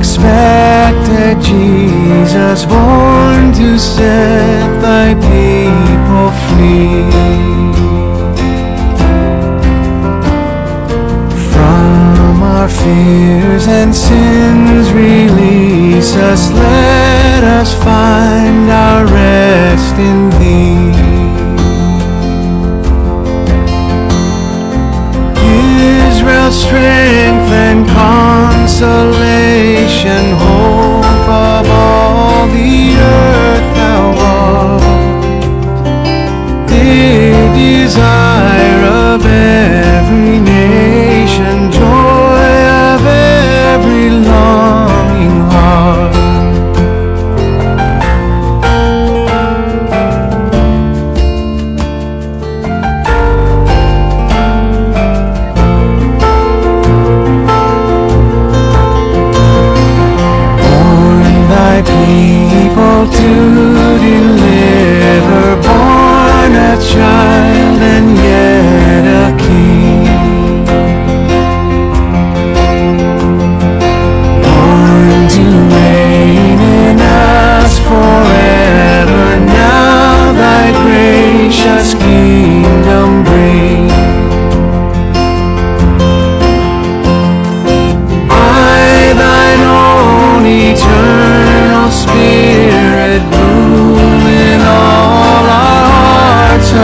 unexpected Jesus, born to set thy people free. From our fears and sins release us, let us find our a child and yet a king.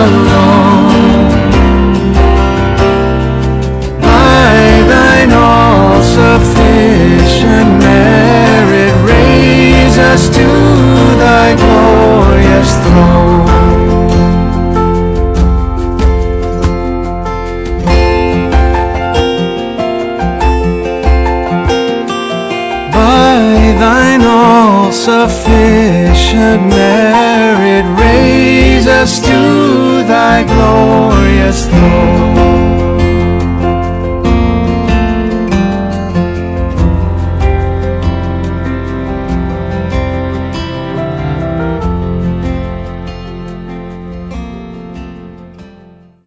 Alone all sufficient merit raise us to thy glorious throne